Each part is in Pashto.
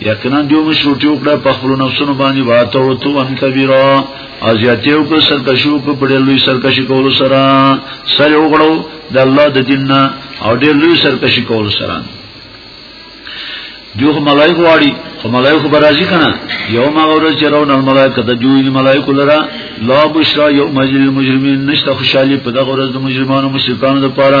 یقینا دیو مشروطی وکړه په خپل نفسونو باندې واته او تو ان کبیره او زیاتیو کو سرکشو کو په لوی سرکشي کول سره سره وګړو د الله د دین او ډېر لوی سرکشي کول سره دیو ملائکه واړي خو ملائکه برازي کنه یوم اورز چرون الملائکه د جوی ملائکه لرا لا بشرا یوم مجل المجرمین نشته خوشالي په دغه ورځ د مجرمانو مشرکانو لپاره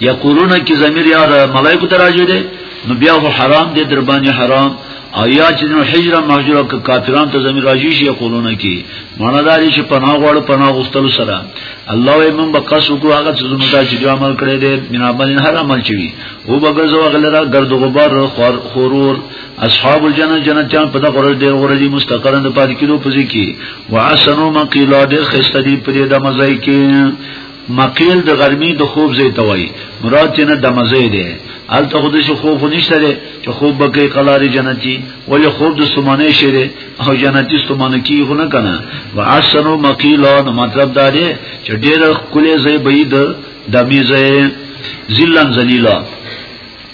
یقولون کی ضمیر یا ملائکه تراجه ده نو بیا خو حرام دي در باندې حرام او یا چې نو حجره مهجوره ک کافرانو ته زمير راځي شي یقولون کی معنا دا دي چې پناه غواړو پناه غوښتلو سره الله یې مونږ بقص وکړو هغه څه زموږ ته چې عمل کړی دی بنا باندې هر عمل چوي او بغزو غلرا ګرد غبار خور خورور اصحاب الجنه جنتیان په دغه ورځ ډېر ورځي مستقرن د پاتې کېدو پزې کې واسنو مقیلا ډېر خسته دي په دې د مزای کې مقیل د غرمې د خوب ځای ته وایي مراد چې نه دمځای دی هلته خو داسې خوب خو نشته دی چې خوب به کوي قلارې جنتي ولې خوب د ستومانۍ شی دی او جنتي ستومانه کېږي خو نه که نه و احسنو مقیلا نو مطلب دا دی چې ډېره ښکلی ځای به یي د دمې ځای ذلن ذلیلا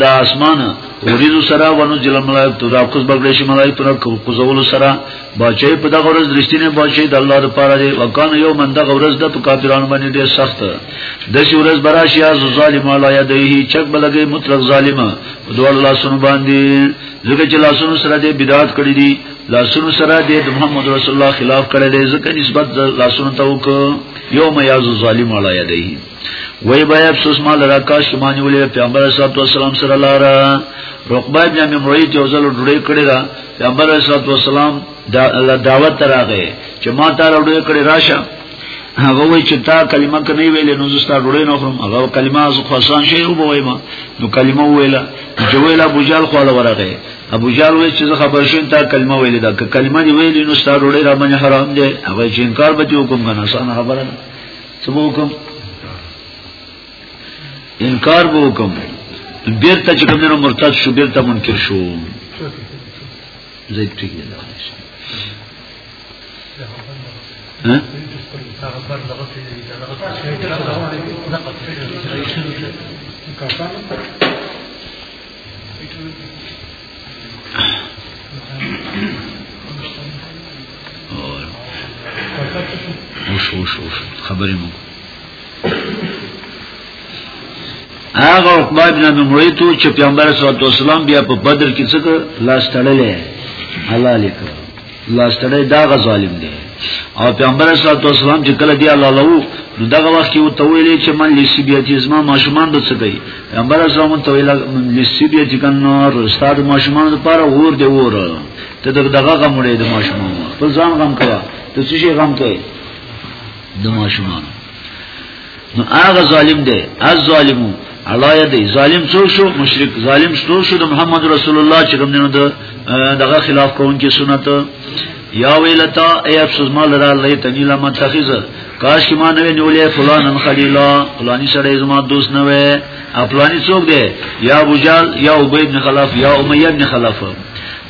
د اسمان وریدو سره ونو جل ملائک تو دا کوز بغړې شي ملائک تو کو کوزول سره بچي په دغه ورځ درشتینه بچي د الله لپاره دی وکانه یو من دغه ورځ د کافرانو باندې ډیر سخت د شي ورځ براشي از ظالم لا یدیه چک بلګي مطلق ظالم دوه الله سن باندې ځکه چې لاسونو سره دې بدعت کړی دي لاسونو سره دې د محمد رسول الله خلاف کړی دی ځکه نسبت لاسونو ته وک یوم یاز ظالم لا یدیه وای بای افسوس ما لرا کاش چې مانی ولې پیغمبر صلی الله علیه وسلم سره لارا رقبه ابن ابي معيط یو ځل ډوړې کړې دا پیغمبر صلی الله علیه وسلم دا الله دعوت راغې چې ما تا ډوړې کړې راشه هغه وای چې تا کلمه کني ویلې نو زستا ډوړې نو خرم هغه کلمه از خاصان شی او بوای ما نو کلمه ویله چې ویله ابو جال خو له ورغه ابو جال وای چې خبر شین تا کلمه ویلې دا کلمه دی ویلې نو ستا ډوړې را باندې حرام دی هغه چې انکار به وکم کنه سان خبره سبوکم انکار وکم بیرته چې کومو مرتد شو بیرته منکر شو زه ټیک نه ها Thank you. وشو وشو خبرې مو هغه عقبه ابن ابي معيط چې پیغمبر صلی الله علیه وسلم بیا په بدر کې څه لاس تړلې الله لیکو الله ستړی دا غ ظالم دی او پیغمبر صلی الله علیه وسلم چې کله دی الله لو نو دغه وخت کې وته ویلې چې من لسی بیا چې زما ماشومان د څه کوي پیغمبر صلی الله علیه ویل لسی بیا چې کنور استاد ماشومان لپاره ور دی ور ته دغه غمړې د ماشومان خپل ځان غم کړه ته څه شي غم کوي د ماشومان نو هغه ظالم دی از ظالم الله یې ظالم څو شو مشرک ظالم څو شو د محمد رسول الله چې کوم نه دغه خلاف کوونکی سنت یا ویلتا ای افسوس مال را لای تنیلا متخذ کاش کی ما نوې نیولې فلانن خلیلا فلانی سره زما دوست نه وې افلانی څوک دی یا ابو جال یا عبید بن خلف یا امیہ بن خلف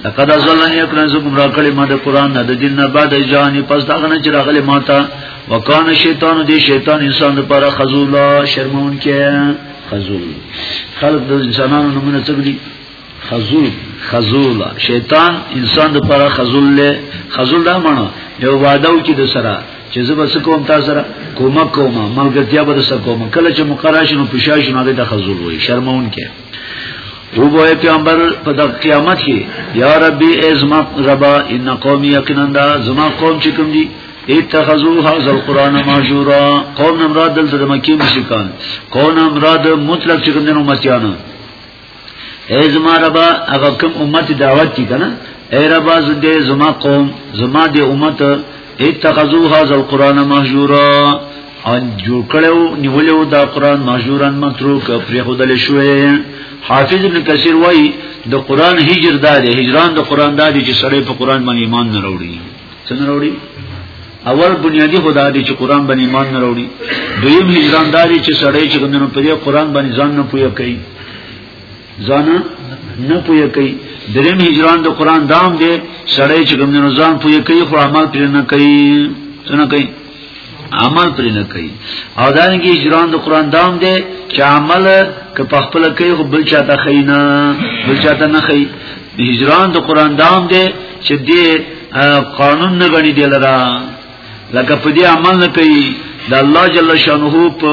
لقد ظلن یکرن زو گمراه کړي ما د قران نه د دین نه بعد جان پس دا غنه چې راغلي ما ته وکانه شیطان دی شیطان انسان لپاره خذولا شرمون کې خذول خلق د انسانانو نمونه څه دي خذول خذولا شیطان انسان لپاره خذول له خذول دا معنی یو وعده وکي د سره چې زه بس کوم تاسو سره کومک کوم ملګرتیا به سره کوم کله چې مقراشنو پښاشنو د خذول وي شرمون کې او بوئے پیامبر په د قیامت کې یا ربي ازما ربا ان قوم یقینا زما قوم چې کوم دي اتخذوا هذا القران ماجورا قوم مراد دلته د مکی مشکان قوم مراد مطلق چې کوم نه مچانه ای زما ربا هغه کوم امت دعوت کی کنه ای ربا زده زما قوم زما د امت اتخذوا هذا القران ماجورا ان جوړ کړو نیولیو دا قران ماجوران متروک پرې خدل شوې حافظ ابن کثیر وای د قران هجر دا دی هجران د قران دا دی چې سړی په قران باندې ایمان نه وروړي څنګه راوړي اول بنیادی خدا دی چې قران باندې ایمان نه راوړي دویم هجران داري چې سړی چې کومنه په دې قران باندې ځان نه پوهه کوي ځان نه پوهه کوي دریم هجران د قران دام دی سړی چې کومنه ځان پوهه کوي خو عمل پرې نه کوي څنګه کوي عمل پر نه کوي او دا نه کې اجران د قران دام دی چې عمل که په خپل کوي خو بل چاته خینا بل چاته نه خي اجران د قران دام دی چې دې قانون نه غني دی لرا لکه په دې عمل نه کوي د الله جل شانه په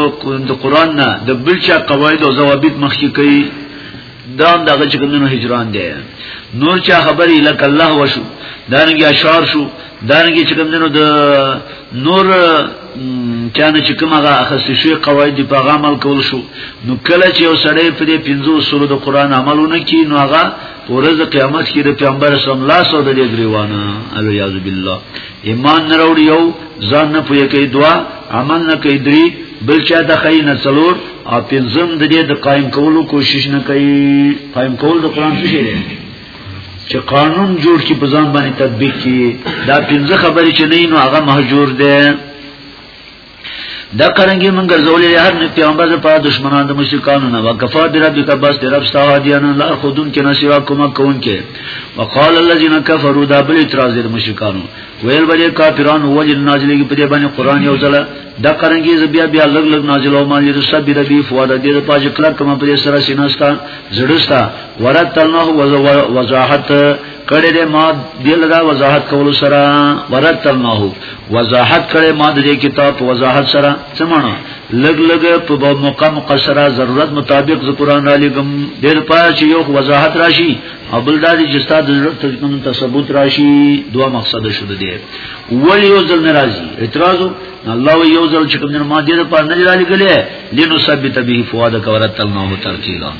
د قران نه د بل چا قواعد او ضوابط مخکې کوي دا هم دغه چې کومو هجران دی نور چا خبرې لکه الله وشو دانګي اشعار شو دانګي چې کومو د نور چانه چې کومه اخستې شوی قواعد دی په عمل کول شو نو کله چې یو سړی په دې پنځو سورو د قران عملونه کوي نو هغه ورځ قیامت کې د پیغمبر صلی الله علیه وسلم د ګریوانه الو یاذ بالله ایمان نه وروړي یو ځان نه پوهه کوي دعا عمل نه کوي دري بل چا د خیر نه څلور او پنځم د دې د قائم کولو کوشش نه کوي قائم کول د قران څه دی چې قانون جوړ کی په ځان باندې تطبیق کی دا پنځه خبرې چې نه نو هغه مهجور ده دا قرنګي مونږ ګرځولې هر نه پیغمبر په دشمنان د مشرکانو نه وکفا د رب ته بس د رب ستاه دیان لا خودون کې نشوا کومه کون کې وقال الذين كفروا دا بل اعتراض د مشرکانو ویل بده کافرانو وجه نازلېږي په دې باندې قران یو ځله د قرنګي زبیا بیا لګ لګ نازل او مالې رسا بي ربي فواده دې په پاج کلک کما په سره سیناستا زړستا ورتلنه وضاحت کړه دې ما دې لدا وضاحت کول سره ورتلنه وضاحت کړه ما دې کتاب وضاحت سره سمانه لګ لګ په مقام قصرا ضرورت مطابق ز قران را لګم دې پاج یو وضاحت راشي او بل دا چې ستا د ضرورت تجمن تثبوت راشي دوه مقصد شوه دی ول یو ځل ناراضي اعتراض الله و یو ځل چې کوم نه ما دې د پاره نه لالي کړي لینو ثبت به فواد کورت تلنه ترتیلا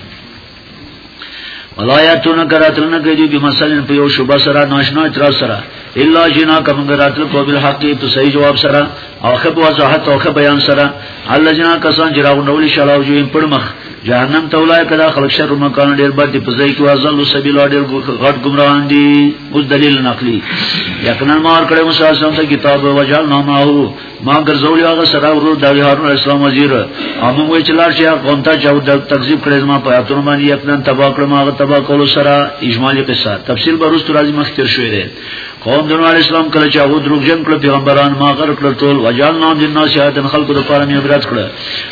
ولایاتونه کراتلنه کوي په مسلې په یو شوبه سره ناشنا اعتراض سره الا جنا کوم کراتل کو بل حق په صحیح جواب سره او خپ وضاحت او خپ بیان سره الله جنا کسان جراو نول شلاو جو په مخ جهنم ته ولای کدا خلق شر مکان ډیر بد دی په ځای کې وازل سبیل ډیر غټ گمراهان دي اوس دلیل نقلی یقینا مار کړه موسی اسلام ته کتاب وجال نامه او ما ګرځول هغه سره ورو د هارون اسلام وزیر امو وی چلار چې قوم ته چاو د تکذیب کړي ما په اتر باندې یقینا تبا کړم هغه تبا کولو سره اجمالی قصه تفصیل به رست راځي مخکې شوې ده قوم د نور اسلام کله چې هغه دروغجن کړ پیغمبران ما غر کړ ټول وجال نام جنات شهادت خلق د پاره می عبرت کړ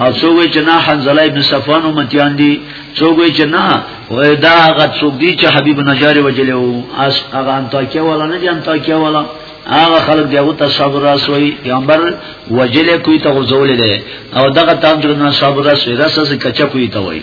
او څو وی چې نه حنزله ابن صفوان او متیان دي څو وی چې نه وای دا هغه څوک دي چې حبیب نجار وجلو اس هغه انتاکیا ولا نه دي انتاکیا ولا هغه خلک دیو ته صبر راسوي پیغمبر وجلې کوي ته غزول دي او دغه تاجر نه صبر راسوي راسه کچا کوي ته وای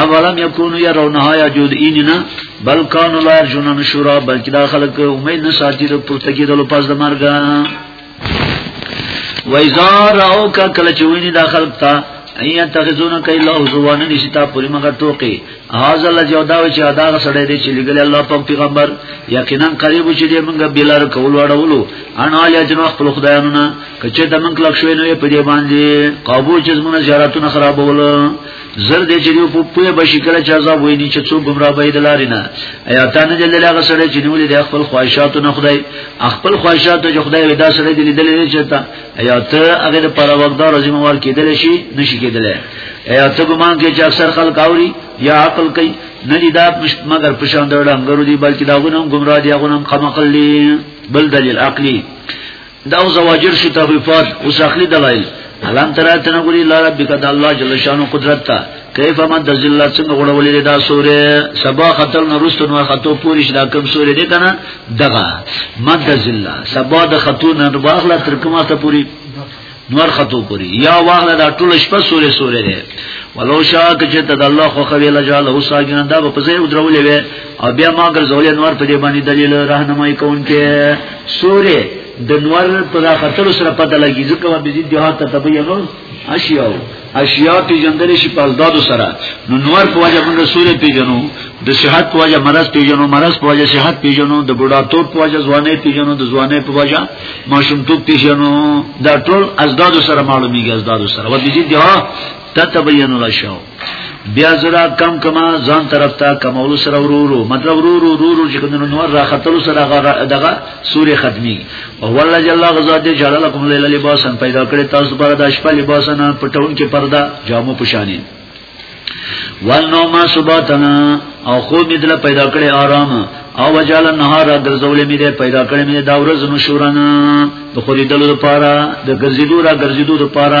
اولم یکونو یرونها یا جود ایننا بل کانو لا یرجون نشورا بلکې دا خلک امید نه ساتي د پورته کېدلو پس د مرګ و اذا راوک کله چې ویني دا خلک ته ایا تخزونه کای الله زوانه نشتا پوری مګه ټوکی هاذ الله جو دا چې ادا سړی دی چې لګل الله په پیغمبر یقینا قریب چې دې موږ بلار کول وړولو انا یا جن خپل خدایانو نه کچې د موږ لښوې نه په دې باندې قابو چې موږ زیارتونه خرابول زر دې چې یو په پوهه بشي کله چې عذاب وې دي چې څوک ګمرا به د لارې نه ایا تا نه دلل هغه سره چې نیولې د خپل خواهشاتو نه خدای خپل خواهشاتو چې خدای ودا سره دې لیدلې چې تا ایا ته هغه د پر وقدار ذمہ وار کېدل شي نشي کېدل ایا ته ګمان کې چې اکثر خلک اوري یا عقل کوي نه دي دا مګر پښان درډه انګرو دي بلکې دا غونم ګمرا دي غونم خمقلی بل دلیل عقلی دا او زواجر شو تخویفات او سخلی دلائل علام ترات نگوری اللہ ربک دا اللہ جل شانو قدرت تا کیف من دا ذلت سنگ غڑولی دی دا سوری سبا خطل نرستو نو خطو پوریش دا کم سوری دی کنا دغا من دا ذلت سبا دا خطو نرباخلا ترکما تا پوری نور خطو پوری یا واغلا دا ټول شپه سوری سوری دی ولو شاک چې تد الله خو خویل جاله ساګنه دا په ځای ودرولې وې او بیا ما ګرځول انوار په دې باندې دلیل راهنمایي کوونکې سورې د نور په خطر سره پته لګي ځکه و بيزي د هات تبينو اشیاء اشیاء پیجندل شي په داد سره نو نور په وجه موږ سورې پیجنو د صحت په وجه مرض پیجنو مرض په وجه صحت پیجنو د بډاتوب په وجه ځواني پیجنو د ځواني په وجه ماشومتوب پیجنو دا ټول ازداد سره معلومیږي ازداد سره و بيزي د تتبین الاشیاء بیا زرا کم کما ځان طرف ته کمول سره ورورو مطلب ورورو ورورو چې کوم نور را خطلو سره دغه سورې ختمي او والله جل غزا دې جلال لكم لیل لباسن پیدا کړی تاسو پر د شپه لباسن پټون کې پردا جامو پشانی والنو ما صباتنا او خو می دل پیدا کړی آرام او وجال نهار ګرځولې می دې پیدا کړی می دا ورځ نشورانه د خوري دلو لپاره د ګرځیدو را ګرځیدو لپاره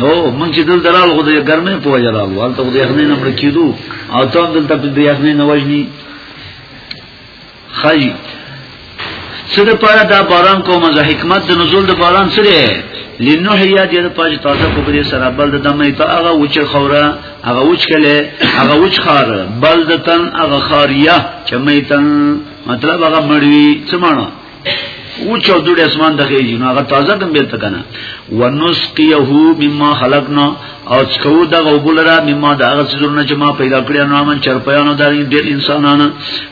نو مونږ چې دل درال غو د ګرمه په وجه راغلو هلته د یخنې نه مړ کیدو او ته دلته په د یخنې نه وژني خی څه د پاره دا باران کوم زه حکمت د نزول د باران سره لینو هيا د د پاج تازه په دې سره بل د دمه ته هغه وچ خوره هغه وچ کله هغه وچ خار بل د تن هغه خاریا چې مې تن مطلب هغه مړوي څه معنی او چو دوړي اسمان ته خېږي نو هغه تازه دم به تکنه ونسقيه مما خلقنا او څکو دغه وبولره مما د هغه څورنه چې ما پیدا کړی نو من چرپیانو د ډېر انسانانو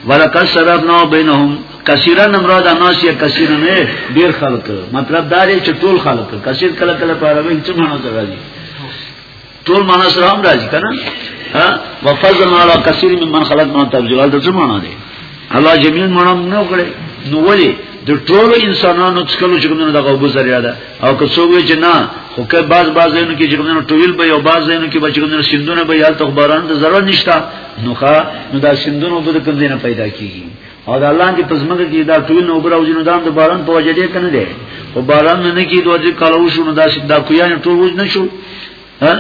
ولکه صرفنا بینهم کثیرا مراد اناس یا کثیرا نه ډېر خلک مطلب دا دی چې ټول خلک کثیر کله کله په عربی څه معنی راځي ټول معنا سره هم راځي کنه ها وفضل علی کثیر ممن خلقنا تفضیلا د څه معنا دی الله جمیل معنا نه کړي نو ولی د ټولو انسانانو څخه چې کومه دغه وبو ذریعہ ده او که څوک وی چې نه خو که بعض بعض زینو کې چې کومه ټویل به یو بعض زینو کې بچی کومه سندونه به یال تخباران ته ضرر نشتا نوخه نو دا سندونه به کوم زینه پیدا کیږي او د الله کې پزمګه کې دا ټول نو برو جنو دام د باران په وجه دې کنه دي او باران نه کې دوه ځې کالو شو نو دا شي دا کویان ټول وځ نه شو ها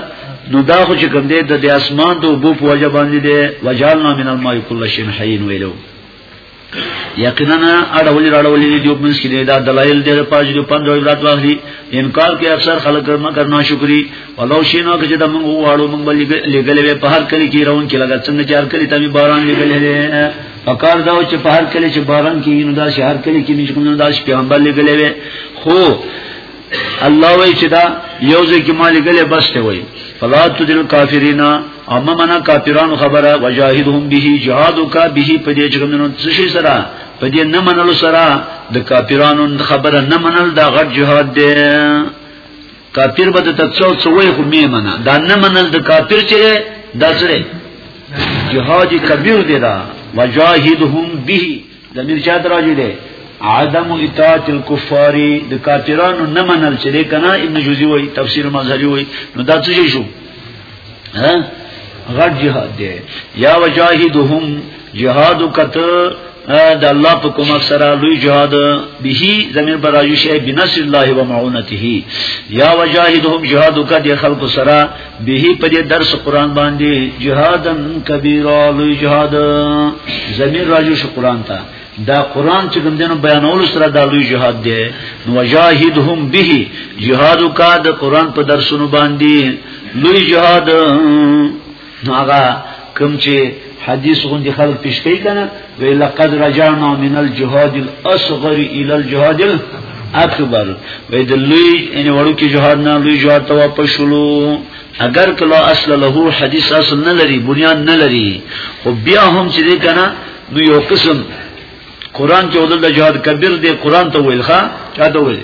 نو دا خو چې کوم دې د اسمان ته وبو په وجه باندې دې وجالنا من الماء كل شيء حي ویلو یقینا اړول راړول دي جو منس کې دا دلایل دې پاج دې پند او عبرت واخلي انکار کې اکثر خلک کرما کرنا شکرې ولو شینو کې دا موږ واړو موږ لګلې په هر کلی کې روان کې لګا څنګه چار کلی ته باران لګلې پکار دا چې په هر کله چې باران کې نو دا شهر کله کې نشي کوم دا چې پیغمبر لګلې وي خو الله وی چې دا یو ځکه مال لګلې بس ته وي فلا تدل کافرین اما منا کافرانو خبره وجاهدهم به جهادک به په دې چې کوم څه شي سره په دې نه منلو سره د کافرانو خبره نه منل دا غټ جهاد دی کافر به ته څو څو وای خو می منه دا نه منل د کافر چې دا سره جهاد کبیر دی دا وجاهدهم به د میر چا دراجه دی عدم اطاعت الكفار د کافرانو نه منل چې کنه ابن جوزی وای تفسیر مظهری وای نو دا څه شو ها غټ جهاد دی یا وجاهدهم جهاد کته د الله په کوم سره لوی جهاد به زمين پر راځي شي بنصر الله و معونته یا وجاهدهم جهاد وکړه د خلق سره به په دې درس قران باندې جهادن کبیره لوی جهاد زمين راځي شي قران ته دا قران چې کوم دینو بیانول سره دا لوی جهاد دی نو وجاهدهم به جهاد وکړه د قران په درسونو باندې لوی جهاد نو هغه کوم چې حدیث غوندي خلک پیش کوي کنه وی لقد رجعنا من الجهاد الاصغر الى الجهاد اکبر وی د لوی ان وړو کې جهاد نه لوی جهاد ته واپس شلو اگر کله اصل له حدیث اصل نه لري بنیاد نه لري خو بیا هم چې دې کنه نو یو قسم قران کې ودل د جهاد کبیر دی قران ته ویل ښا چا ته ویل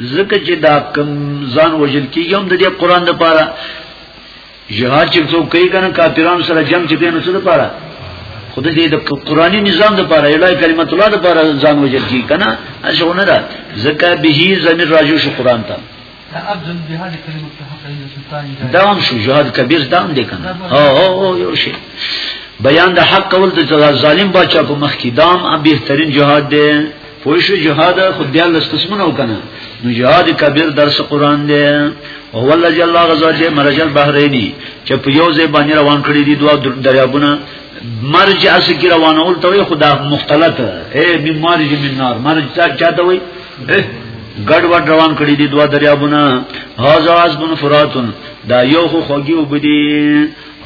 زکه چې دا کم ځان وجل کیږي هم د دې قران لپاره جهاد چې څوک کوي کنه کافرانو سره جنگ چې کوي نو څه لپاره خدای دې د قرآني نظام لپاره الای کلمت الله لپاره ځان وجل کی کنه اشونه ده زکه به زمير راجو شو قرآن ته دا هم شو جهاد کبیر دا هم دی کنه ها ها یو شی بیان د حق کول د ظالم بچا په مخ کې دام ام بهترین جهاد دی پوش جهاد خود دیال لس قسمونه وکنه نو جهاد کبیر درس قران دی او والله جل غزا چې مرج البحرینی چې په یو ځای باندې روان کړی دي دوه دریابونه مرج اس کی روانول ته خدا مختلط اے بی مرج من نار مرج چاته وای ګډ وډ روان کړی دي دوه دریابونه هاذا از بن فراتن دا یو خو خوږي وبدي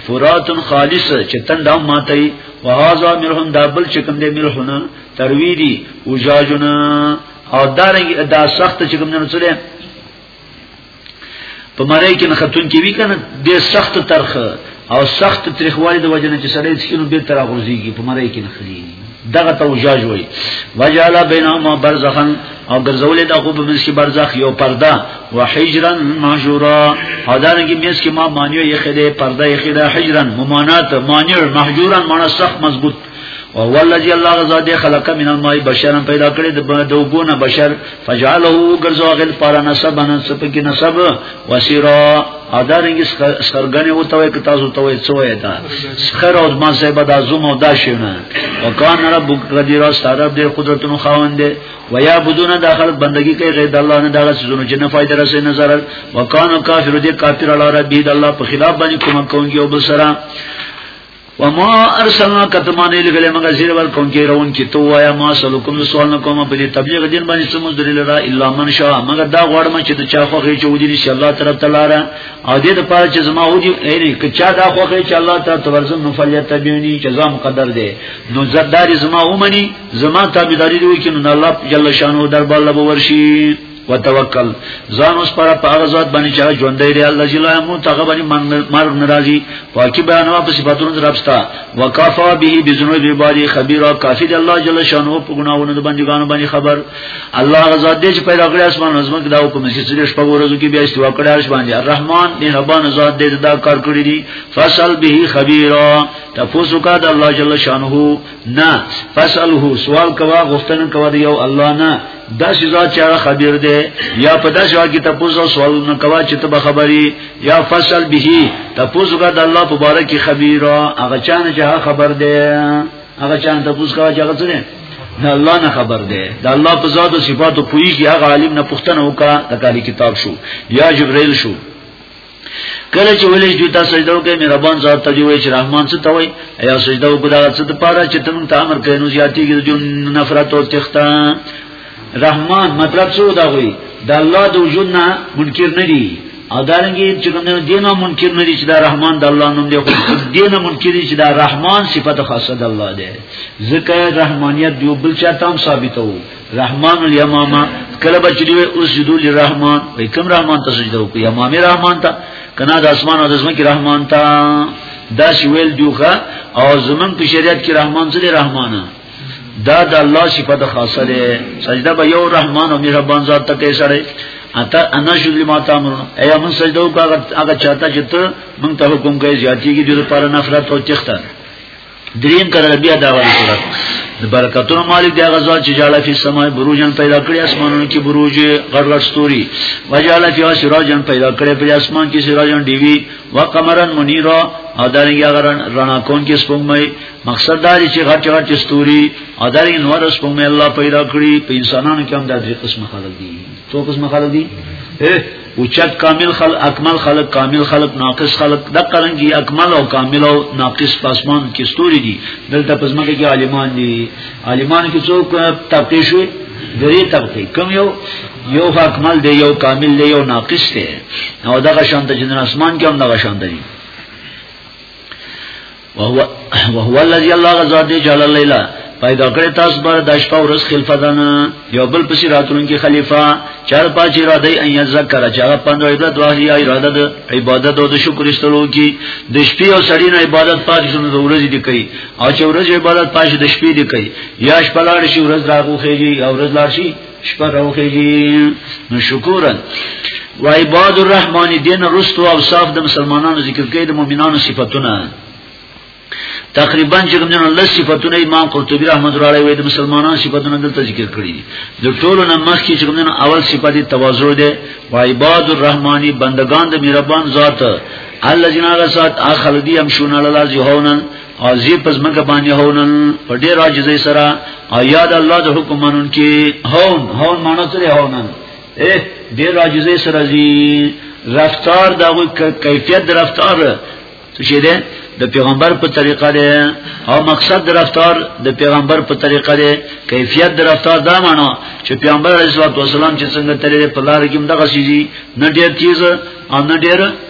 فراتن خالص چې تندام ماته وهاذا مرهم دابل چې کوم دې مرهونه تروی دی وجاجنا او دارنګ دا سخت چې کوم نه چلے په مړی کې خاتون کې وی کنه د سخت ترخ او سخت تریخوالی د وجنه چې سړی سکینو به تر غورځيږي په مړی کې نه خلی دغه ته وجاج وای وجالا بینهما برزخن او ګرځولې د غوب منځ کې برزخ یو پرده وحجرا محجورا او دا رنګ منځ کې ما مانیو یې خله پرده یې خله حجرا ممانات مانیو محجورا معنی سخت مضبوط او والذي الله غزا دې خلق من الماء بشرا پیدا کړی د دوګونه بشر فجعله غرزو غل پار نسبن سپک نسب وسیرا ادارنګ سرګنه او توې ک تاسو توې څوې دا خیر او ما صاحب دا زوم او دا شونه وکان رب قدیر استعرب دې قدرتونو خاوند دې ويا بدون داخل بندگی کوي غیر الله نه دغه سونو چې نه فائدہ رسې نظر وکانو کافر دې کافر الله رب دې الله په خلاف باندې کوم کوونکی او بسرا وما ارسلنا کتمانه لګلې مګه زیر ور کوم کې روان کې تو وایا ما سلکم سوال نه کوم په دې تبلیغ دین باندې سمو درل را الا من شاء مګه دا غوړم چې د چا خوخه چې ودی انشاء الله طرف تلاره او دې د پاره چې زما ودی اې که چا دا خوخه چې الله تعالی تورزم نو فلیت تبینی جزاء مقدر دی نو زرداری زما اومني زما تابعداري دی کې نو الله جل شانو دربار لبور شي وتوکل ځان اوس پر هغه ذات باندې چې ژوند دی الله جل مو تاغه باندې مرګ ناراضي پاکي بیان او په صفاتونو درپستا وکافا به بذنوب عبادی خبیر او کافی دی الله جل شانو په ګناونو د بندګانو باندې خبر الله غزاد دې چې پیدا کړی اسمان نظم کې دا په مسجد سره شپه ورځو کې بیا استوا کړی اش باندې الرحمن دې ربان ذات دې دا کار کړی دي فصل به خبیر تاسو کا د الله جل شانو نه فصله سوال کوا غفتن کوا دی یو الله نه دا چې ذات چا خبر دی یا په داسې واګي تاسو سوالونه کوي چې ته خبري یا فصل به تاسو غد الله مبارک خبير هغه چانه چې خبر دی هغه چانه تاسو کوي چې هغه څه دی دا الله نه خبر دی دا الله په ذات او صفاتو پوری کی هغه عالم نه پښتنه وکا د کالی کتاب شو یا جبرئیل شو کله چې ولې دوی تاسو سجده وکړي مهربان ذات ته جوړ چې رحمان څه توي ایا سجده وکړه دا څه ته پاره چې تم ته امر کینو زیاتیږي د جن نفرت او تختا رحمان مطلب څه دا وي د الله د وجود نه منکر نه دي او دارنګي چې کوم دینه منکر نه دي چې دا رحمان د الله نوم دی خو دینه منکر دي چې دا رحمان صفت خاصه د الله ده ذکر رحمانیت دیو بل چاته هم ثابتو رحمان الیمامه کله به چې دوی اوس جدو لرحمان وای کوم رحمان ته سجده وکړي یمامه رحمان ته کنا د اسمان او د زمکه رحمان ته دا شویل دیوخه او زمون په شریعت کې رحمان سره رحمانه دا د الله صفات خاصه ده سجده به یو رحمان او مهربان ذات ته کوي سره اته انا شذ لما تامر ایا من سجده وکړه هغه چاته چې ته مونږ ته حکم کوي زیاتیږي د لپاره نفرت او تخته دریم کله بیا دا غوړي صورت د برکتونو مالک دی هغه ځان چې جعل فی السماء بروجن پیدا کړی اسمانونو کې بروج غړ غړ ستوري وجعل فی سراجن پیدا کړی په اسمان کې سراجن دیوی وقمرن منیرا او دارنګ هغه رڼا کون کې سپوږمۍ مقصد دا دی چې غټ غټ ستوري او دارنګ نور سپوږمۍ الله پیدا کړی په انسانانو کې هم د دې قسم خلک دي څو قسم خلک دي اوچت کامل خلق اکمل خلق کامل خلق ناقص خلق د قرنګي اکمل او کامل او ناقص پاسمان کې ستوري دي دلته پزماکه کې عالمان دي عالمان کې څوک طبقه شوي درې طبقه کم یو یو اکمل دی یو کامل دی یو ناقص دی او دغه شان د جن اسمان کې هم دغه شان دی وهو وهو الذي الله غزا دې جل الليل پیدا کړی تاسو بر د شپه ورځ خلفت نه یو بل پسې راتلونکي خلیفہ چار پاج را دی ان ذکر چې هغه پند عبادت واهي اراده د عبادت او د شکر استلو کی د شپې او سړی نه عبادت پاج شنو د ورځې دی کوي او چې ورځې عبادت پاج د شپې دی کوي یا شپه لاړ شي ورځ راغو خېږي او ورځ لاړ شي شپه راوخیږي نو شکر و عباد الرحمن دین رستو او صاف د مسلمانانو ذکر کوي د مؤمنانو صفاتونه تقریبا چې کوم نه لږ صفاتونه امام قرطبي رحمت الله علیه د مسلمانانو صفاتونه دلته ذکر کړی دي د ټولو نه مخکې چې کوم نه اول صفات تواضع ده و عباد الرحمن بندگان د مهربان ذات الذين رسات اخلدي هم شون الله جهونا او زی پس مګه باندې هونن په ډیر عاجزۍ سره او یاد الله د حکم منون کې هون هون معنی سره هونن اے ډیر عاجزۍ سره زی رفتار دا وی کیفیت د رفتار څه شه ده د پیغمبر په طریقه ده او مقصد د رفتار د پیغمبر په طریقه ده کیفیت د رفتار دا معنی چې پیغمبر علیه السلام چې څنګه تللی په لار کې دغه شی نه ډیر چیز او نه ډیر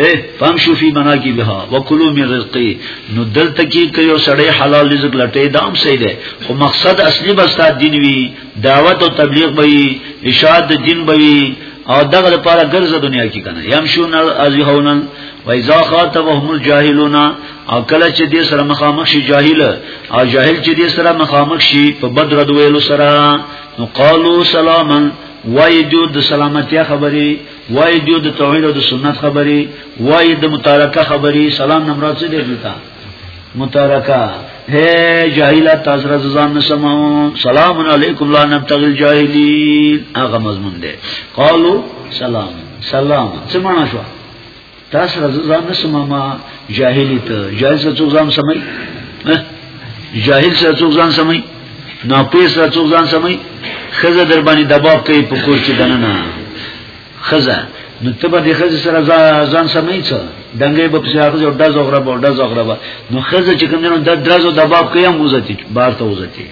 اے فامشو فی مناکی بها وکلو من رزقی نو دلته کې کيو سړی حلال رزق لټې دام صحیح ده خو مقصد اصلي بستا دین وی دعوت او تبلیغ به اشاعت دین به او دغه لپاره ګرځه دنیا کې کنه یمشون ازهونن و اذا خاطبهم الجاهلون او کله چې دې سره مخامخ شي جاهل او جاهل چې دې سره مخامخ شي په بدر دویلو سره نو قالو سلاما وای جو د سلامتی خبرې وای دیو د توحید او د سنت خبري وای د متارکه خبري سلام نمرات څه دی دلته متارکه هي جاهلا تاسو رضان نسمو سلام علیکم لا نبتغي الجاهلین هغه مضمون دی قالو سلام سلام څه معنا شو تاسو راځه ځان نه سم ما جاهلی ته جاهل څه څو ځان سمای جاهل څه څو ځان سمای نا پیس څه څو ځان سمای خزه در باندې دباب کوي په کور کې دننه خزه نو ته به د خزه سره ځان سمای څه دنګې په پسې هغه جوړه زغره بوډه زغره با نو خزه چې کوم نه د درازو دباب کوي هم وزتي بار ته وزتي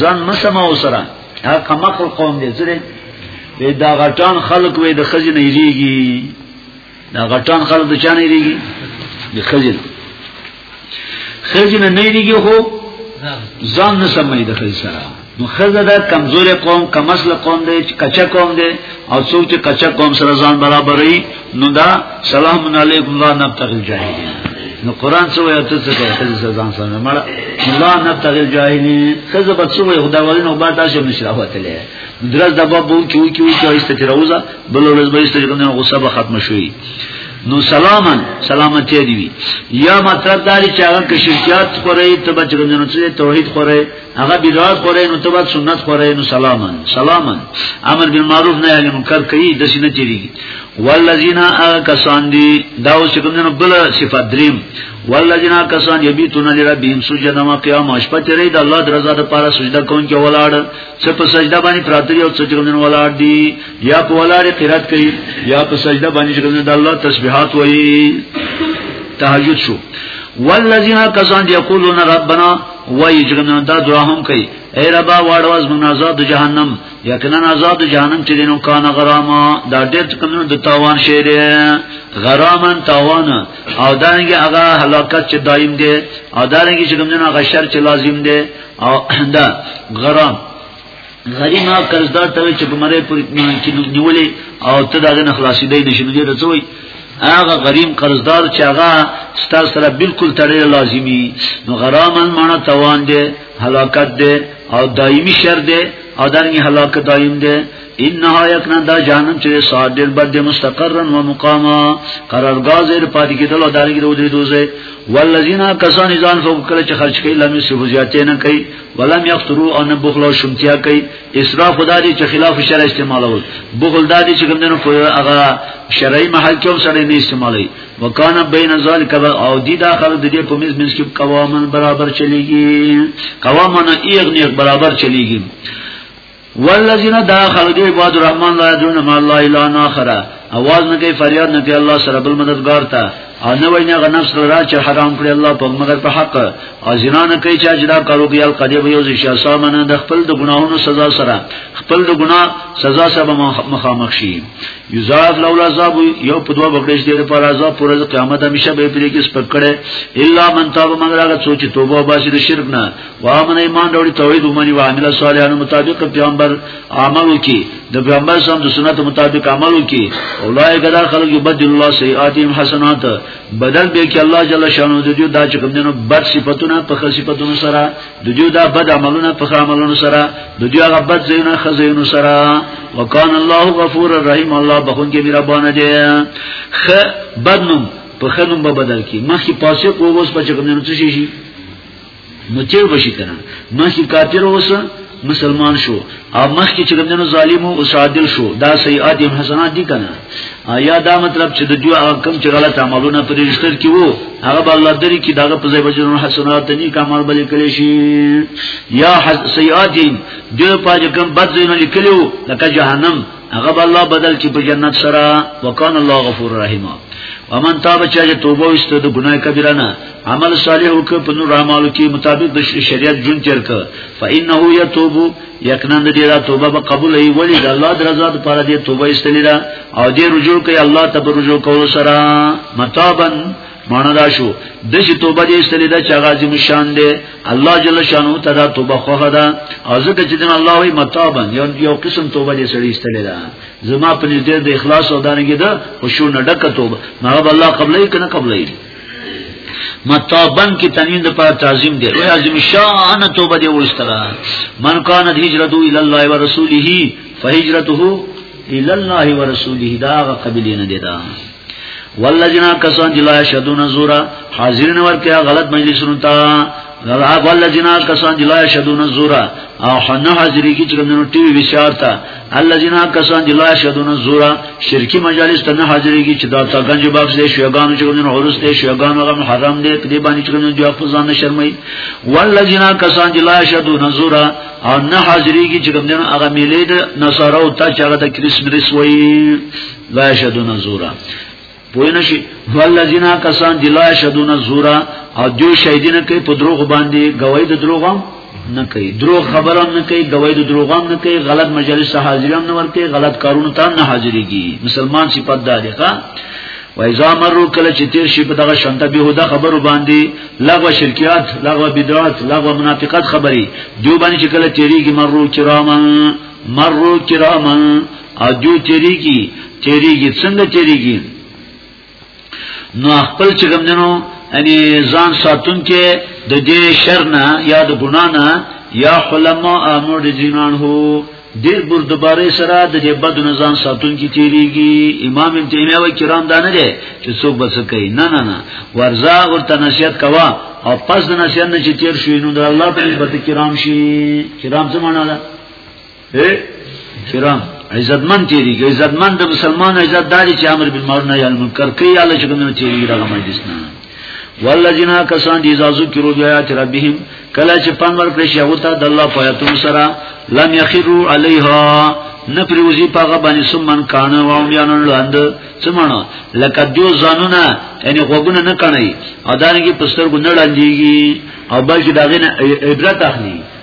ځان مسما وسره هغه کمقل قوم دې زره دا غټان خلق وې د خزه نه یریږي دا غټان خلک د چانه دیږي د خزین خزین نه دیږي خو ځان نه سمې د خزین سره نو خزه دا کمزور قوم کمسل قوم دی کچا قوم دی او څوک چې کچا قوم سره ځان برابرې نو دا سلام علیکم لا نبتغل جاهلین نو قران څه وایي ته څه کوي خزه سره ځان سره مړه لا نبتغل جاهلین خزه بچو خدای ولنو با تاسو نشراوتلې درز د باب بو کیو کیو کیو ایسته چې روزه بل ورځ به ایسته کوم غصه به ختم شوي نو سلامن سلامتی دی وی یا مطلب دا چې هغه کې شرکیات خورې ته بچ غننو چې توحید خورې هغه بدعات خورې نو ته بچ سنت خورې نو سلامن سلامن امر بالمعروف نهی عن المنکر کوي د سینې چیرېږي والذین کسان دی دا اوس کوم نه بل صفات دریم والذین کسان یبیتون لربهم سجدا و قیام شپه چرې د الله درزا د پاره سجده کوونکی ولاړ څه په سجده باندې پراته یو څه چرمن ولاړ دي یا په ولاړ قرات کوي یا په سجده باندې چرمن د الله تسبیحات وایي تهجد شو والذین کسان یقولون ربنا وای جګنه دا دعا هم کوي اے ربا واړواز موږ آزاد جهنم یقینا آزاد جهنم چې دینو کان غراما دا ډېر کمنو د تاوان شعر غرامن تاوان او دانګي هغه هلاکت چې دایم دی او دانګي چې کمنو هغه شر چې لازم دی او دا غرام غری ما قرضدار ته چې په مړې پورې کې نیولې او ته دا نه خلاصې دی نشي نو دې رسوي هغه غریم قرضدار چې هغه ستاسو سره بالکل تړل لازمی نو غرامن معنی توان دی هلاکت دی او دایمی شر دی او دانګي هلاکت دایم دی انها یکنا دا جانم چې سات ډیر بد مستقرا و مقاما قرارګاه زیر پاتې کېدل او دارنګ ودرې دوزه والذین کسان ځان فوق کله چې خرج کوي لمې سی وزیاتې نه کوي ولم یفترو او نه بخل او شمتیا کوي اسراف خدای چې خلاف شرع استعمالول بخل دادی چې کوم نه هغه شرعي محل کې هم سره نه استعمالي وکانا بین ذالک او دی دا خبر د دې په میز منځ کې قوامن برابر چلیږي قوامن ایغنی برابر چلیږي والذین داخلوا دی عباد الرحمن لا یدون ما الله الا ناخرا اواز نه کوي فریاد نه کوي الله سره بل مددگار ته او نه وینا غ نفس را چې حرام کړی الله په مگر په حق او زنا نه کوي چې اجرا کارو کې ال قدیب یو ځي شاسا منه د خپل د ګناهونو سزا سره خپل د ګناه سزا سره مخامخ شي یزاد لولا عذاب یو په دوه بغړش دی پر عذاب پر قیامت همیشه به پرې کې سپکړې الا من تاب مگر هغه څوک چې توبه واسي د شرک نه وامن ایمان راوړي توحید ومني وعمل صالحانو مطابق پیغمبر عمل وکي د پیغمبر سم د سنت مطابق عمل وکي اولای غدا خلق یبدل الله سیئاتهم حسنات بدل به کې الله جل شانو د دې دا چې کوم دینو بد صفاتونه په ښه صفاتونو سره د دې دا بد عملونه په ښه عملونو سره د دې هغه بد زینه خزینو سره وکان الله غفور الرحیم الله بخون کې مهربان دی خ بدنم په خنم به بدل کی مخکې پاسه کو اوس په چې کوم دینو څه شي نو تیر بشي کنه مخکې کافر اوسه مسلمان شو او مخکې چې ګندنو ظالم او عادل شو دا سیئات او حسنات دي کنه یا دا مطلب چې د دوی هغه کم چې غلط عملونه پر رجستر کې وو هغه به الله دري کې داغه په ځای بجنو حسنات نه کمال بل کړي شي یا سیئات دي د پاج کم بد زینو لیکلو لکه جهنم هغه به الله بدل چې په جنت سره وکانه الله غفور رحیم ومن تاب چې توبه وستو د ګناه کبیره نه عمل صالح وک په نور اعمالو کې مطابق د شریعت جون تیر ک فانه یتوب یقینا د دې توبه به قبول وي ولی د الله درزاد پر دې توبه استلیدا او دې رجوع کوي الله ته رجوع کول سره متابن مانا دا شو دشی توبه دی استلی دا چا غازی مشان دی الله جل شانو تا دا توبه خوخه دا او ذکر چی دن اللہ وی مطابن یو, یو قسم توبه دی سلی استلی دا زما پنیز دیر دا اخلاص او دانگی دا خوشو ندک توبه نغب اللہ قبلی کنا قبلی متابن کی تنین د پر تعظیم دی لوی عظیم شان توبه دی وسترا من کان هجرته الی الله و رسوله فهجرته الی الله و رسوله دا قبلی نه دی دا والذین کسان جلا شدون زورا حاضرین ورکه غلط مجلسونو ته دا غل جنا کسان دی لا یشهدون الزور او حنا حاضری کی چې کومو ټي وی شار تا الذين کسان دی لا یشهدون الزور شرکی مجالس ته نه حاضری کی چې دا تا گنج باغ دې شیغان چې کومو عرس دې شیغان هغه محرم دې دې باندې چې کومو دی خپل ځان شرمای والذین کسان دی لا یشهدون الزور او نه حاضری کی چې کومو هغه میلې د نصارو ته چې هغه د کریسمس وای لا یشهدون الزور پوه نشي والذین کسان دی لا شهدون زورا او جو شهیدین کوي په دروغ باندې گواہی د دروغم نه کوي دروغ خبره نه کوي گواہی د دروغم نه کوي غلط مجلس حاضرین نه ورته غلط کارونه ته نه حاضرېږي مسلمان صفات ده ښا و اذا مرو کله چې تیر شي په دغه شنته به هدا خبرو باندې لغو شرکیات لغو بدعات لغو منافقت خبري دیو باندې چې کله تیریږي مرو کرامن مرو کرامن اجو چریږي چریږي څنګه چریږي نو خپل چې کوم دنو ان ځان ساتون کې د دې شر نه یا د ګنا نه یا حلما امر جنان هو ډیر بردبارې سره د دې بد نه ځان ساتون کې چریږي امام ابن تیمیه و کرام دا نه دي چې څوک بس کوي نه نه نه ورزا او تنشیت کوا او پس د نشیت نه چې تیر شوی نو د الله په نسبت کرام شي کرام څه معنا ده اے کرام عزتمن تیری گئی عزتمن د مسلمان عزت داری چې امر بالمعروف نهی عن منکر کوي الله چې کومه تیری دغه مجلس نه والذین کسان دي زازو کرو بیا چې ربهم کله چې پن ور کړی شغه ته د الله پیاتو سره لم یخرو علیها نه پریوزی پاغه باندې سمن کانه و او یانن لاند سمانا لکه دیو زانونه یعنی غوګونه نه کڼی ادا نه کی پستر ګنډ لاندېږي او بلکې داغه نه عبرت اخلي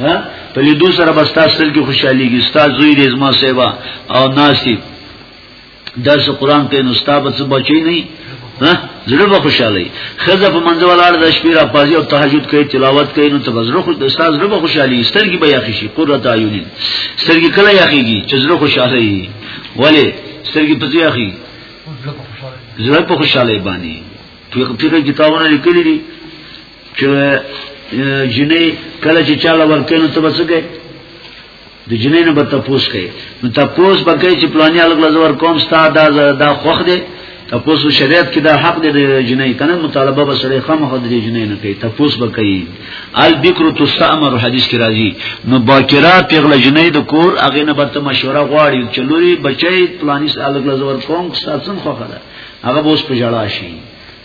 ها په لیدو سره بس تاسو سره کې خوشحالي کې استاد زوی دې زما سیوا او ناسي درس قران کې نو استاد څه بچی نه ها زړه به خوشاله خزه په منځ ولاړ د شپې را پازي او تهجد کوي تلاوت کوي نو ته زړه خو د استاد زړه به خوشاله سترګي به یخي شي قرۃ عیون سترګي کله یخيږي چې زړه خوشاله وي ولی سترګي په یخي زړه په خوشاله باندې پیغه کتابونه لیکلي دي چې جنې کله چې چاله ورکینو ته بسګه د جنې نه به تپوس کوي نو تپوس به کوي چې پلاني الګ لزور کوم ستا دا دا خوخ دی تپوس شریعت کې دا حق دی د جنې کنه مطالبه به سره خامخ د جنې نه کوي تپوس به کوي البکر تستامر حدیث کې راځي نو باکرا پیغله جنې د کور هغه نه برته مشوره غواړي چې لوري بچي پلاني الګ لزور کوم ساتسن خوخه ده هغه به اوس په جړا شي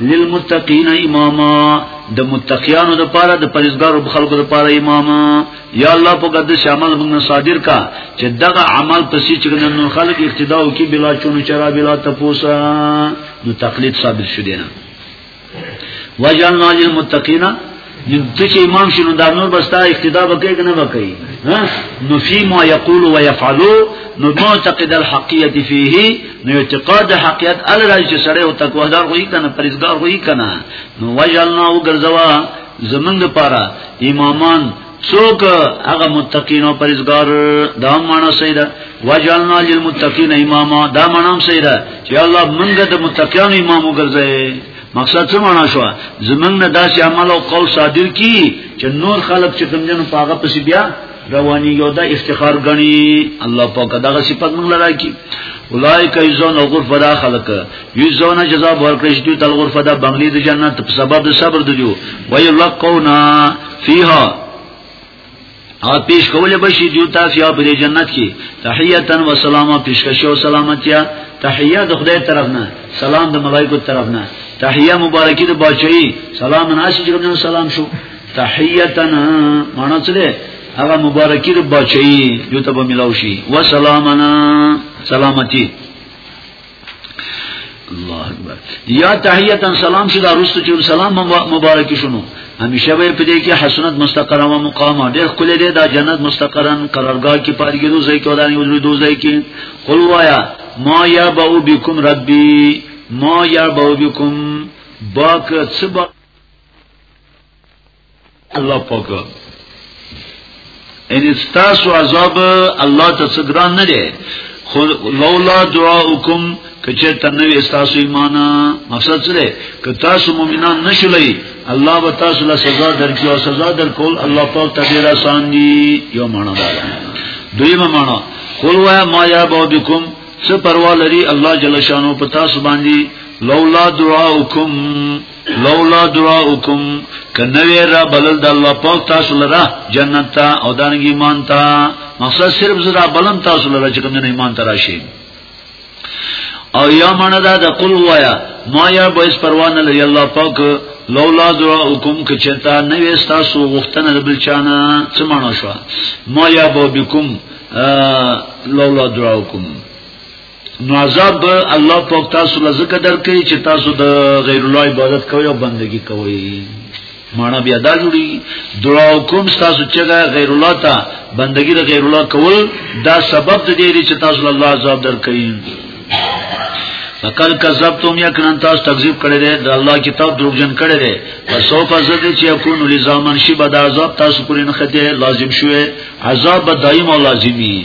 للمتقین اماما د متقیانو د پاره د پرېزګارو خلکو د پاره اماما یا الله په قد شامل موږ صادر کا چې دغه عمل پسې چې نن خلک اقتدا وکي بلا چونو چرا بلا تپوسا نو تقلید ثابت شو دینه وجعلنا للمتقین ته چې امام شې نو دا نور بس تا اقتدا وکړي کنه وکړي ها نو فی ما یقول و یفعلو نو معتقد الحقیت فیه نو اعتقاد حقیت ال راځي چې سړی او تقوا دار وي کنه پرېزګار وي کنه نو وجلنا او ګرځوا زمنګ پارا امامان څوک هغه متقین او پرېزګار دا معنا صحیح ده وجلنا للمتقین اماما دا معنا صحیح ده چې الله منګه د متقین امام وګرځي مقصد څه معنا شو زمنګ نه داسې عمل او قول صادر کی چې نور خلق چې کمجنو پاغه پس بیا رواني یو د افتخار غني الله پاک دغه صفات موږ لرا کی اولای کای زون او غرفه دا خلق یو زون جزا ورکړي چې تل غرفه دا بنگلې د جنت په سبب د صبر دیو وی لقونا فیها او پیش کول بشي دیو تاسو یا په جنت کې تحیتا و سلاما پیشکش او سلامتیا تحیه د خدای طرف نه سلام د ملائکه طرف نه تحیه مبارکی د بچی سلام نه شي جوړ سلام شو تحیتا معنا څه ده هغه مبارکی د بچی جو ته به ملاوي شي و سلامنا سلامتی الله اکبر یا تحیتا سلام شدا رستو چې سلام مبارک شونو همیشه به په دې کې حسنت مستقر او مقام ډېر خپل دې دا جنت مستقرن قرارګاه کې پاتګېدو ځای کې ودانې وجودو ځای کې قل وایا ما یا باو بكم ربي ما یا باو بكم باک سبا الله پاک ان استاسو عذاب الله ته څګران نه دی خو لولا دعاءکم کچه تنوی استاسو ایمان مقصد څه دی که تاسو مؤمنان نشولئ الله به تاسو له سزا درکړي او سزا درکول الله پاک ته ډیر آسان دی یو معنا ده دویمه معنا قل وا ما یا بكم څه پروا لري الله جل شانو په تاسو باندې لولا دعاءکم لولا دعاؤکم کنوی را بلل د الله پاک تاسو لره جنت ته او دانګ ایمان ته مقصد صرف زرا بلم تاسو لره چې کوم ایمان ته راشي او یا معنی دا د قل وایا ما یا بویس پروانه لري الله پاک لولا دعاؤکم که چتا نه وستا سو غفتنه بل چانه څه معنی شو ما یا بو بكم لولا دعاؤکم نو عذاب الله په تاسو لزکه درکې چې تاسو د غیر الله عبادت کوئ او بندگی کوئ معنا بیا دا جوړي دعا کوم تاسو چې غیر الله ته بندگی د غیر الله کول دا سبب د دې چې تاسو الله عذاب درکې فقل کذبتم یقینا تاسو تکذیب کړی دی د الله کتاب دروغجن کړی دی پسو پس دې چې یكون لزامن شی بد عذاب تاسو پرې نه خته لازم شوه عذاب دایم او لازمی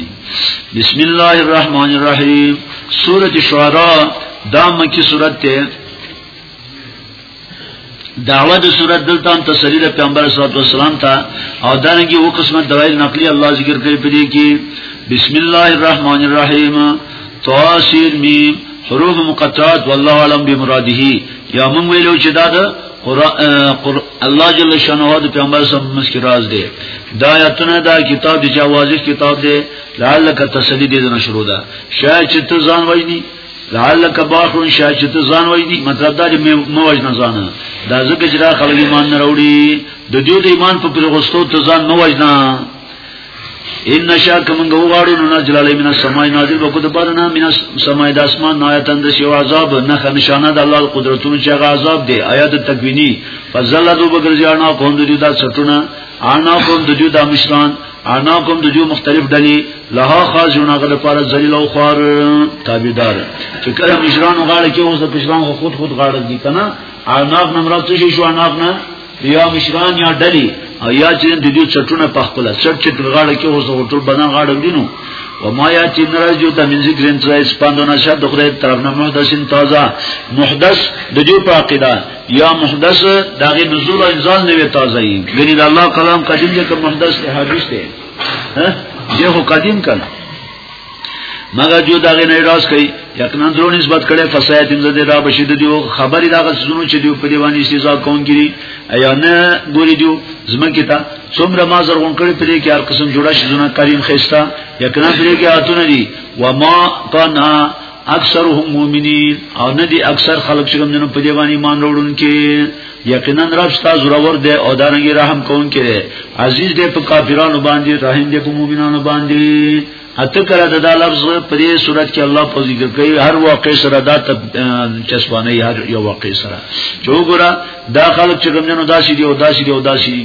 بسم الله الرحمن الرحیم سورۃ شعراء دا مکی سورۃ ته دعوه د صورت دلته هم تسلی د پیغمبر صلی الله علیه وسلم ته او دانګي و قسمت دلایل نقلی الله ذکر کوي په دې کې بسم الله الرحمن الرحیم طاسیر میم حروف مقطعات والله علم بمراده یا موږ ویلو چې دا د قرآن الله جل شانه د پیغمبر صلی الله علیه راز دی دا آیتونه دا کتاب دی چې واضح کتاب دی لعلک تسلی دې نه شروع ده شاید چې ته ځان وایي لعلک باخون شاید چې ته ځان وایي مطلب دا چې مو وجنه ځان دا ځکه چې دا خلک ایمان نه وروړي د دې د ایمان په پرغستو ته ځان مو وجنه ان نشا کوم غواړو نو نازل علی من السماء نازل وکړو د بارنا من السماء د اسمان نایتن د شیو عذاب نه نشانه د الله قدرتونو چې هغه عذاب دی آیات تکوینی فزلذو بغرجانا کوم د دې دا څټونه انا کوم د دې دا مشران انا کوم د جو مختلف ډلې لها خازونه غل پر ذلیل او خوار تابعدار چې کله مشران غاړه کې اوس د مشران خود خود غاړه دي کنه انا نمرات شي شو انا نه یا مشران یا ډلې او یا چې د دې چټونه په خپل چټ چټ غاړه کې اوس هوټل بدن غاړه دینو و ما یا چې ناراض جو ته من ذکر انت رئیس پاندونه شاد د خدای طرف نه محدثین تازه محدث د دې په عقیده یا محدث دغه نزول او انزال نه تازه ای غنی د الله کلام قدیم دې کوم محدث حدیث دی ها یو قدیم کړه مګر جو دا غي نه راز کوي یقینا درو نسبت کړي فساد دې زده را بشید دیو خبري دا غسونو چې دیو په دیوانی سزا کونګری ایا نه ګوري دیو زمکه تا څومره ما زرغون کړي پرې کې هر قسم جوړه شي زونه کریم خيستا یقینا پرې کې اتونه دي و ما قنا اکثرهم مؤمنین او نه دي اکثر خلک چې کوم په دیوانی مان وروړونکي یقینا رب ستا زورور دی او دارنګي رحم کون کړي عزیز دی په کافرانو باندې رحیم دی په مؤمنانو باندې اته کړه د دا لفظ په دې صورت کې الله په ذکر کوي هر واقع سره دا چسپانه هر یو واقع سره جو ګره دا خلک چې کوم جنو داسي دی او داسي دی او داسي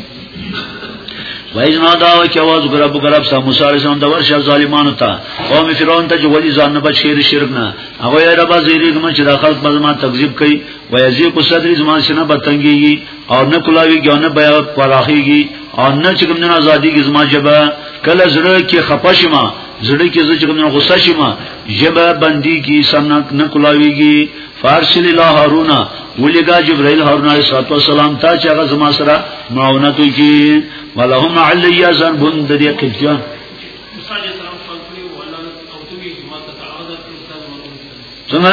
وایز نو دا چې आवाज غرب غرب سم موسی علیہ السلام د ورشه ظالمانو ته قوم فرعون ته چې ولی ځان نه بچ کړي شرک نه هغه یې رب زیری کوم چې داخل مزما تکذیب کوي وایزی کو صدر زمان شنه بتنګي او نه کلاویږي او نه بیا پراخیږي او نه چې کوم نه ازادي کې زما جبه کله زړه کې خپشما زړه کې زړه کوم نه غصه شما جبه بندي کې سمنک نه کلاویږي فارسل الله هارون ولګا جبرائیل هارون علیه السلام ته چې هغه زما سره معاونت وکړي ولهم علی ذنب د دې قبطیان څنګه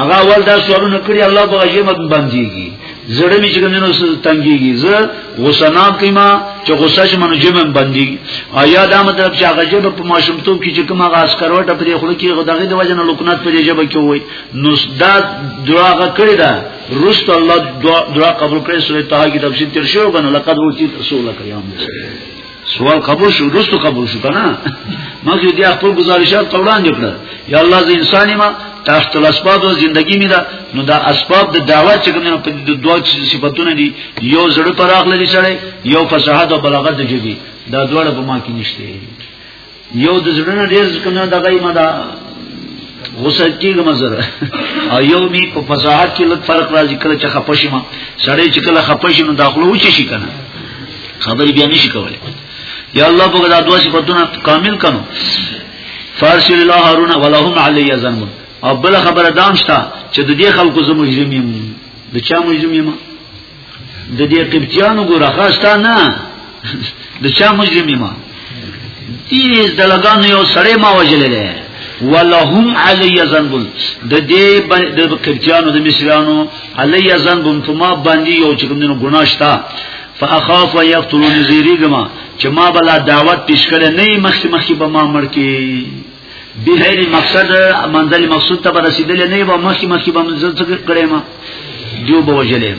هغه اول دا سوالونه کړی الله په غیب باندېږي زړه می چې کومینو تنګيږي زه غوسه نام کیما چې غوسه چې منو جمع باندې آیا دا مطلب چې هغه جبه په ماشومتوب کې چې کومه غاس کروټه پرې خلک کې غدغه د وجنه لوکنات پرې جبه کې وای نو دا دعاغه کړی دا رست الله دعا قبول کړي سورې طه کې تفسیر تر شو غنه لقد وتی رسول کریم سوال قبول شو رستو قبول شو کنه ما چې دې خپل گزارشات قولان جوړه یا الله ز انساني ما تحت الاسباب او زندگی می دا نو دا اسباب د دعوت چې کومه په دوه صفاتونه دي یو زړه پر اخلي سره یو فصاحت او بلاغت دي دا دواړه په ما کې نشته یو د زړه ډیر ځکنه دغه ایمه دا غوسه کیږم زره او یو می په فصاحت کې لږ فرق راځي کله چې خپشي ما سړی چې کله خپشي نو داخلو و چې شي کنه خبرې بیا نشي کولای یا الله په دا دوه صفاتونه کامل کړو فارسل الله هارون ولهم علی ذنب او بل خبره دام شته چې د دې خلکو زموږ مجرم یم د چا مجرم یم د دې قبطیانو ګوره خاصتا نه د چا مجرمي ما تیز دلګانو یو سړی ما وجلل ولهم علی ذنب د دې د قبطیانو د مصریانو علی ذنب فما باندې یو چې کوم نه ګناشتا فاخاف یقتلون زیریګما چې ما بلا دعوت پیش کړي نه مخکې مخکې به ما مړ کې بهیر مقصد منزل مقصود ته رسیدل نه و مخکې مخکې به منزل څه کړې ما دیو به وجلې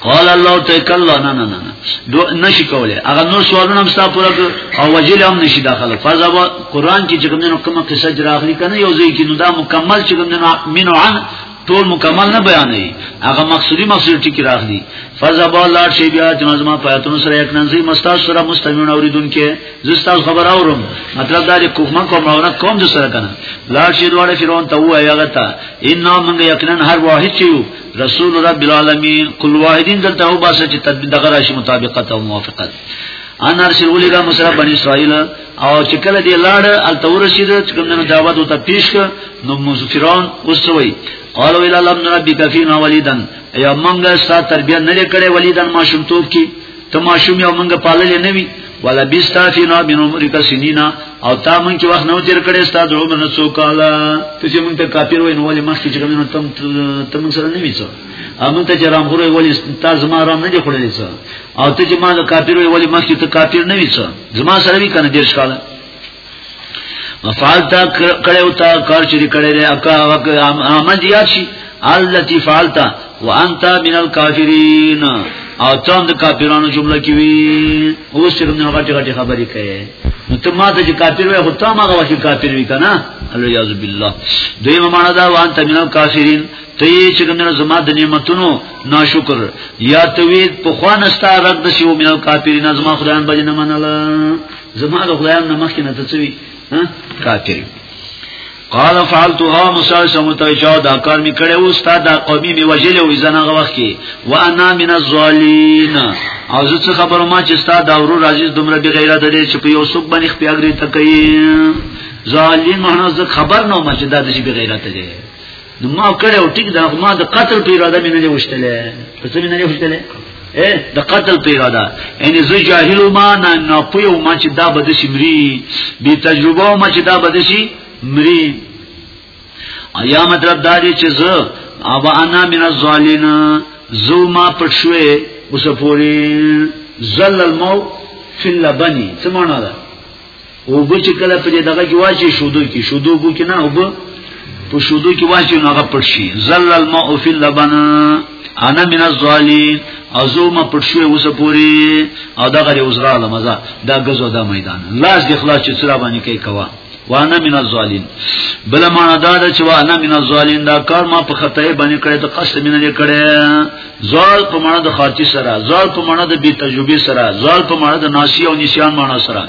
قال الله تعالی نه نه نه دو نشي کوله هغه نور سوالونه هم تاسو پوره او وجل هم نشي داخله فزا قرآن کې چې کوم نه کومه قصه راغلي کنه یو ځای کې نو دا مکمل چې کوم نه مینو عن ټول مکمل نه بیانې هغه مقصودی مقصود ټکی راغلی فزبا لاړ شي بیا چې مزما پیاتون سره یک ننځي مستاز سره مستمعون اوریدونکو زستاز خبر اورم مطلب دا دی کوم کوم معاونت کوم د سره کنه لاړ شي دوړه فرعون ته وای هغه ته ان موږ یقینا هر واحد چې رسول رب العالمین کل واحدین دلته او باسه چې تدبیر دغه راشي مطابقت او موافقت ان ارسل ولګه مصرف بنی اسرائیل او چې کله دی لاړ التورشید چې کوم نو دعوت او ته پیش ک نو مذکران اوسوي قالو الا لم ربک فینا ولیدا یا مونږه ستا تربیه نه کړې ولیدا ما شومتوب کی ته ما شوم یو مونږه پاللې نه وی ولا بیستا فینا بن عمرک سنینا او تا مونږ کې وخت نو تیر کړې ستا د عمر نه څو کاله ته چې مونږ ته کافر وای نو ولې مخ کې چې کوم نو تم تم سره نه ویڅو امون ته جرام غره ولی تا زما رام نه دی خړلې څه او ته چې ما د کافر وی ولی مخکې ته کافر نه ویڅ زما سره وی کنه دیر شکاله فالتا کړو تا کار چې کړی دی اکا عمل دی یاد شي التي فالتا وانت من الكافرين او تند کافرانو جمله کی وی او سره نه غټه غټه خبرې کوي نو ته ما ته چې کافر وای خو ته ما غوا چې کافر وی کنه الله یعذ بالله دوی ما نه دا وانت من الكافرين ته یې چې کومه زما د نعمتونو ناشکر یا ته وی په خوانستا رد د شیو مینو کافرین زما خدایان باندې نه منل زما د خدایان نه مخکې نه تڅوي ها کافر قال فعلتها موسی سمتایجا دا کار می کړه او استاد قومي می وجل او زنه وخت کې وانا من الظالین او زه څه خبر ما چې استاد دا ورو راځي دومره بی غیرت دی چې په یو سوق باندې خپل تکي ظالم هنوز خبر نه ما چې دا د بی غیرت دی نو ما کړه او ټیک دا ما د قتل په اراده مې نه وشتلې په څه مې نه وشتلې اے د قتل په اراده ان زه جاهل ما نه نه پویو ما چې دا بده شي مري بي تجربه ما چې دا بده شي مري ایا مطلب دا دی چې زه او انا من الظالمین زو ما پټ شوې اوس پوری زلل مو فی اللبنی څه معنا ده او بو چې کله په دغه کې واچي شودو کې شودو بو کې نه وب په شودو کې واچي نو هغه پټ شي زل الماء فی اللبن انا من الظالین ازوما پټ شوی اوس پوری او دغه لري وزراله مزه دا غزو دا میدان لاس د اخلاص چې سره باندې کوي کوا وانا من الظالین بل معنا دا ده چې وانا من الظالین دا کار ما په خطای باندې کړی ته قصد مینه نه کړی زال په معنا د خاطی سره زال په معنا د بی تجربه سره زال په معنا د ناسی او نسیان معنا سره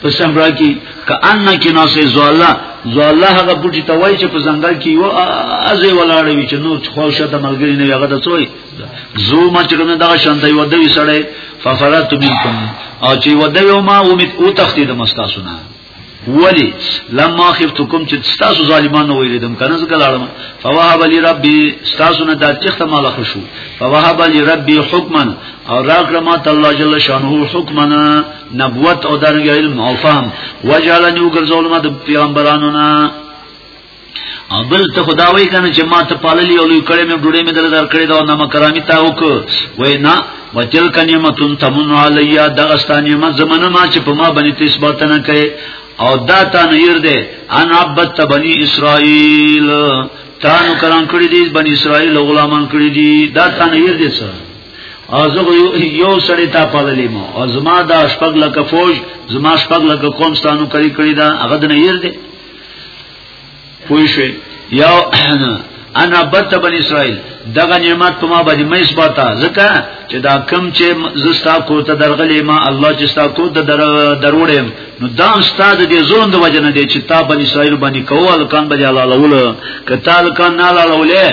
په سمرا کې کأنه کې ناسې زواله زواله هغه بوټي ته وای چې په ځنګل کې یو ازې ولاړې وي چې نو خوښه د ملګری نه هغه د څوې زو ما چې کومه دغه شانته یو دوی سړې ففرت منکم او چې و دوی ما و می او تختی د مستاسو نه ولی لما خفتکم چې تاسو ظالمانو ویریدم کنه زګ لاړم فوهب لی ربی تاسو نه د چخت مال خشو فوهب لی ربی حکما او راغله ما تعالی جل شانه حکما نبوت او دانګ علم او فهم وجعلني وګرځول ما د پیغمبرانو نه او بل ته خدا وای کنه چې ما ته پاللی او لوی کړې مې ډوډۍ مې در در کړې دا نو مکرامي تا وک وای نه وتل کنیمتون تمن علیا دغه ستانیه ما زمنه ما چې په ما باندې تثبات نه کړي او دا تا نه ير دې ان عبدت بني اسرائيل تا نو کران کړی دي بني اسرائيل غلامان کړی دي دا تا نه ير دې سره او زه یو سړی تا پاللی مو او زما دا شپږ لکه فوج زما شپږ لکه قوم ستانو کړی کړی دا هغه د نه ير دی پوه شئ یو انا بت بن اسرائیل دغه نعمت په ما باندې مې سپاتا ځکه چې دا کم چې زستا کو ته درغلې ما الله چې ستا کو ته در دروړم نو دا استاد دې ظلم د وجنه دې چې تا بن اسرائیل باندې کوال کان به حلالول کتال کان نه حلالولې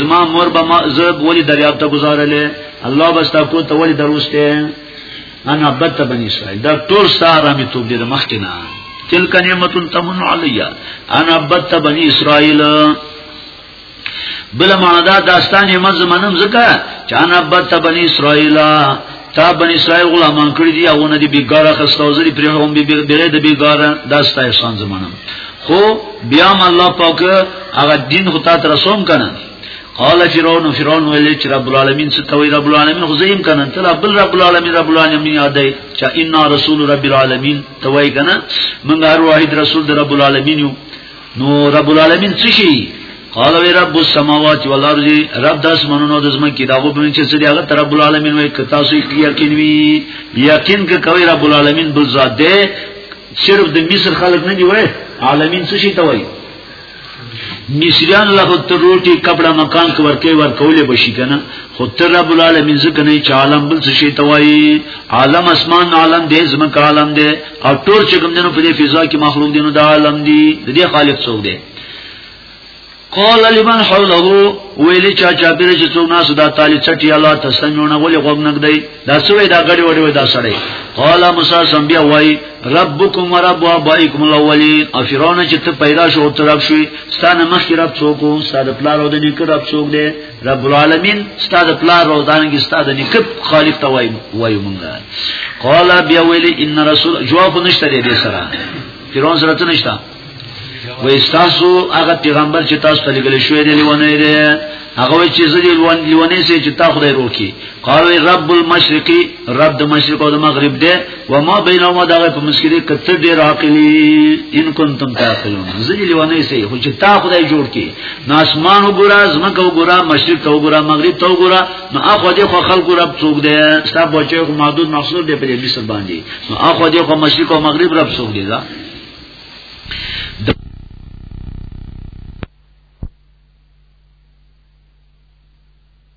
زما مور به ما زب ولی دریاب ته گزارلې الله بس تا کو ته ولی دروسته انا بت بن اسرائیل دا ټول سارا می توب دې مخکنا تلک نعمت تمن علیا انا بت بن اسرائیل بل معنا دا داستان یې مزه منم زکه چې انا بت بنی اسرائیل تا بنی اسرائیل غلامان کړی دی او نه دی بیګاره خستو زری پر هم بی بغیر د بیګاره داستا احسان زمانم خو بیا م الله پاک هغه دین خو تا تر سوم کنه قال فرعون فرعون ویل چې رب العالمین څه توي رب العالمین خو زیم کنه تل بل رب العالمین رب العالمین یادای چې ان رسول رب العالمین توي کنه منګار واحد رسول رب العالمین یو نو رب العالمین څه شي قال وی رب السماوات والارض رب د اسمانونو د زمکه دا غو بنه چې سړي هغه تر رب العالمین وی ک تاسو یقین وی یقین ک کوي رب العالمین بل ذات دی صرف د مصر خلک نه دی وای عالمین څه شي ته وای مصریان له تر روټي کپڑا مکان کو ورکه ورکولې بشي کنه خو تر رب العالمین ځکه نه چې عالم بل څه شي توای عالم اسمان عالم دې زمکه عالم دې او ټول چې کوم دنو په دې فضا کې مخلوق دي نو دا عالم دي د دې خالق څوک دی قال لمن حوله ویلی چا چا پیر چې څو ناس دا تالی چټي الله تسمیونه ولې غوږ نه دی دا سوې دا غړي وړي دا سړی قال موسی سم بیا وای ربکم ورب ابائکم الاولین افرون چې ته پیدا شو تر شوی ستانه مخکې رب څوک ستاسو پلارو د نیکه رب څوک دی رب العالمین ستاد پلار او دانګي ستاد نکب خالق ته وای وای مونږه قال بیا ویل ان رسول جواب نشته دې سره پیرون سره ته نشته وې تاسو هغه پیغمبر چې تاسو ته لګل شوې دی لیونه دی هغه چې زه دی لیونه سي چې تا خدای روکي قالوا رب المشرق رب المشرق او المغرب ده وما بينهما دغه په مشکله کته ډیر عاقلی ان کنتم تعقلون زلی لونه سي خو چې تا خدای جوړ کی نو اسمان وګرا زمکه وګرا مشرق ته وګرا مغرب ته وګرا نو اخو دې خو خلق رب څوک ده ستا بچي خو محدود محصول دی په دې بسر باندې نو اخو دې خو مشرق او مغرب رب څوک دی دا